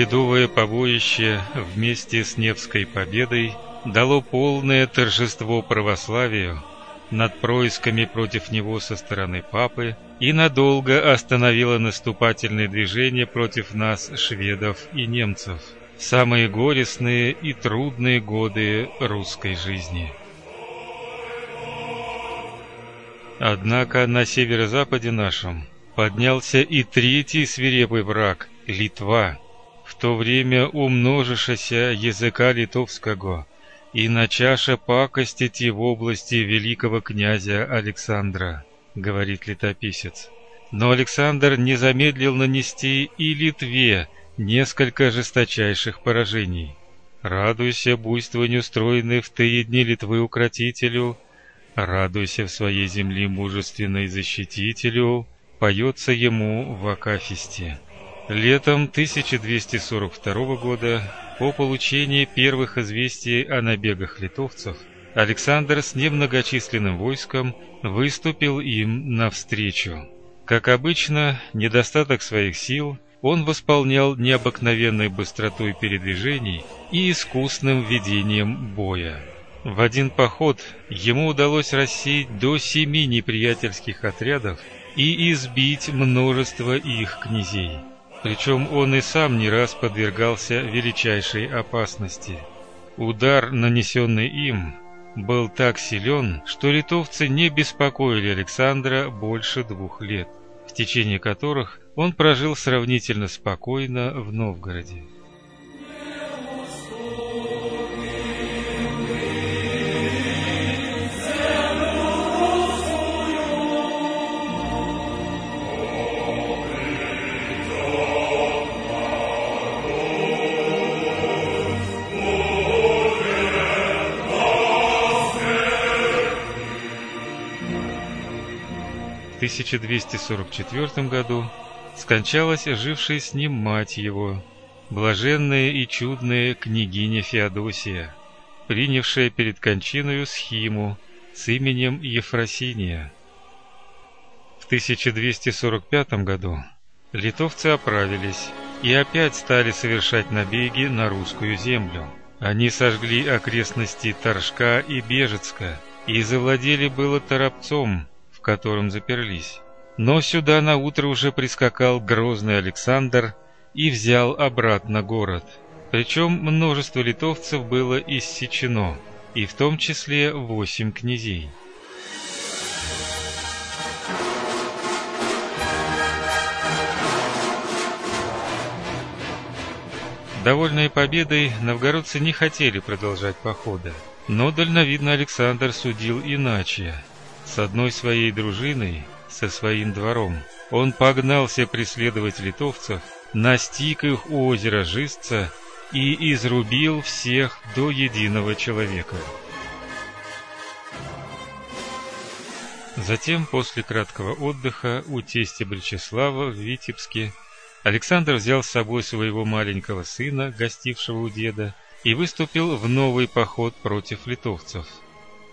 Ледовое побоище вместе с Невской победой дало полное торжество православию над происками против него со стороны папы и надолго остановило наступательное движение против нас, шведов и немцев, самые горестные и трудные годы русской жизни. Однако на северо-западе нашем поднялся и третий свирепый враг Литва, в то время умножившаяся языка литовского и начаша пакостить в области великого князя Александра, говорит летописец. Но Александр не замедлил нанести и Литве несколько жесточайших поражений. Радуйся буйствованию устроенной в те дни Литвы укротителю, радуйся в своей земле мужественной защитителю, поется ему в Акафисте. Летом 1242 года, по получении первых известий о набегах литовцев, Александр с немногочисленным войском выступил им навстречу. Как обычно, недостаток своих сил он восполнял необыкновенной быстротой передвижений и искусным ведением боя. В один поход ему удалось рассеять до семи неприятельских отрядов и избить множество их князей. Причем он и сам не раз подвергался величайшей опасности. Удар, нанесенный им, был так силен, что литовцы не беспокоили Александра больше двух лет, в течение которых он прожил сравнительно спокойно в Новгороде. 1244 году скончалась жившая с ним мать его, блаженная и чудная княгиня Феодосия, принявшая перед кончиною схиму с именем Ефросиния. В 1245 году литовцы оправились и опять стали совершать набеги на русскую землю. Они сожгли окрестности Торжка и Бежецка и завладели было Торопцом, в котором заперлись. Но сюда на утро уже прискакал грозный Александр и взял обратно город. Причем множество литовцев было иссечено, и в том числе восемь князей. Довольные победой, новгородцы не хотели продолжать похода. Но дальновидный Александр судил иначе. С одной своей дружиной, со своим двором, он погнался преследовать литовцев, настиг их у озера Жистца и изрубил всех до единого человека. Затем, после краткого отдыха у тестя Бречеслава в Витебске, Александр взял с собой своего маленького сына, гостившего у деда, и выступил в новый поход против литовцев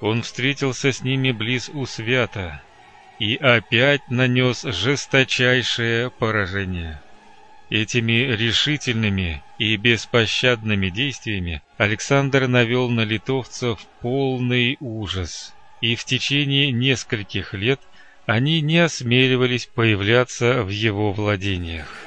он встретился с ними близ Усвята и опять нанес жесточайшее поражение. Этими решительными и беспощадными действиями Александр навел на литовцев полный ужас, и в течение нескольких лет они не осмеливались появляться в его владениях.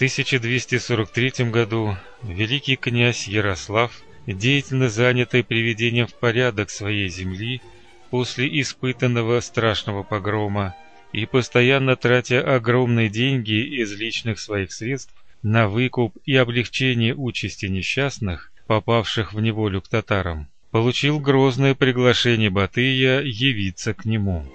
1243 году великий князь Ярослав, деятельно занятый приведением в порядок своей земли после испытанного страшного погрома и постоянно тратя огромные деньги из личных своих средств на выкуп и облегчение участи несчастных, попавших в неволю к татарам, получил грозное приглашение Батыя явиться к нему.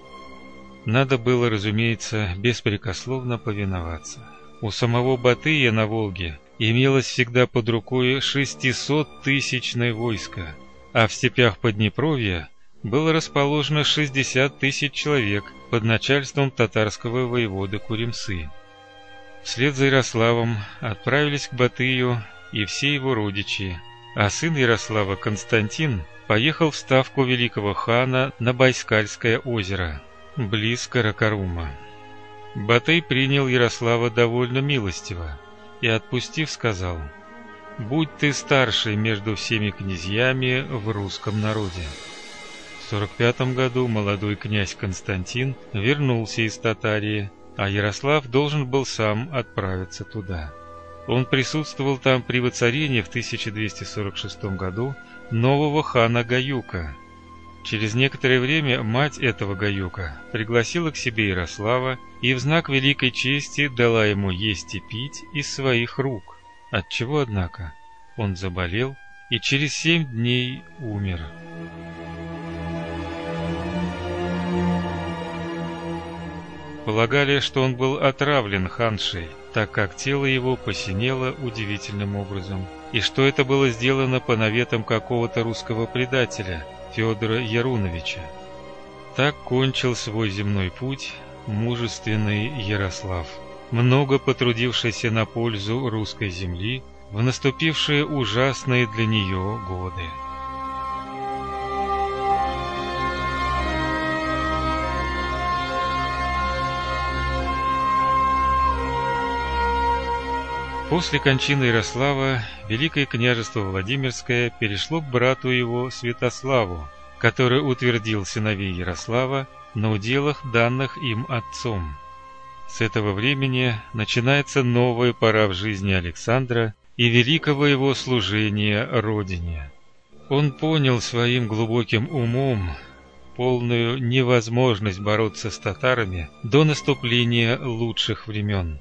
Надо было, разумеется, беспрекословно повиноваться. У самого Батыя на Волге имелось всегда под рукой 600-тысячное войско, а в степях Поднепровья было расположено 60 тысяч человек под начальством татарского воеводы Куримсы. Вслед за Ярославом отправились к Батыю и все его родичи, а сын Ярослава Константин поехал в ставку великого хана на Байскальское озеро, близ Каракарума. Батый принял Ярослава довольно милостиво и, отпустив, сказал, «Будь ты старший между всеми князьями в русском народе». В 45 году молодой князь Константин вернулся из Татарии, а Ярослав должен был сам отправиться туда. Он присутствовал там при воцарении в 1246 году нового хана Гаюка. Через некоторое время мать этого Гаюка пригласила к себе Ярослава и в знак великой чести дала ему есть и пить из своих рук, от чего однако, он заболел и через семь дней умер. Полагали, что он был отравлен ханшей, так как тело его посинело удивительным образом, и что это было сделано по наветам какого-то русского предателя, Федора Яруновича. Так кончил свой земной путь мужественный Ярослав, много потрудившийся на пользу русской земли в наступившие ужасные для нее годы. После кончины Ярослава Великое княжество Владимирское перешло к брату его Святославу, который утвердил сыновей Ярослава на уделах, данных им отцом. С этого времени начинается новая пора в жизни Александра и великого его служения родине. Он понял своим глубоким умом полную невозможность бороться с татарами до наступления лучших времен.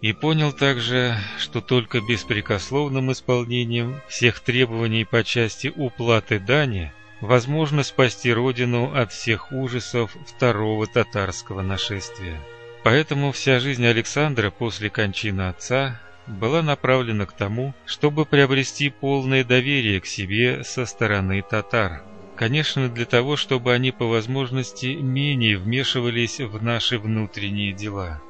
И понял также, что только беспрекословным исполнением всех требований по части уплаты дани возможно спасти родину от всех ужасов второго татарского нашествия. Поэтому вся жизнь Александра после кончины отца была направлена к тому, чтобы приобрести полное доверие к себе со стороны татар. Конечно, для того, чтобы они по возможности менее вмешивались в наши внутренние дела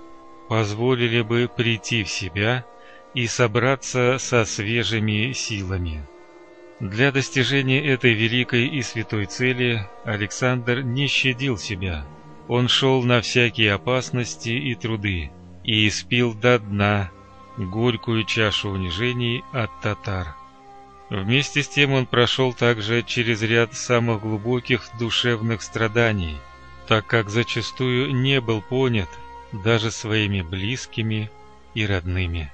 позволили бы прийти в себя и собраться со свежими силами. Для достижения этой великой и святой цели Александр не щадил себя. Он шел на всякие опасности и труды и испил до дна горькую чашу унижений от татар. Вместе с тем он прошел также через ряд самых глубоких душевных страданий, так как зачастую не был понят даже своими близкими и родными.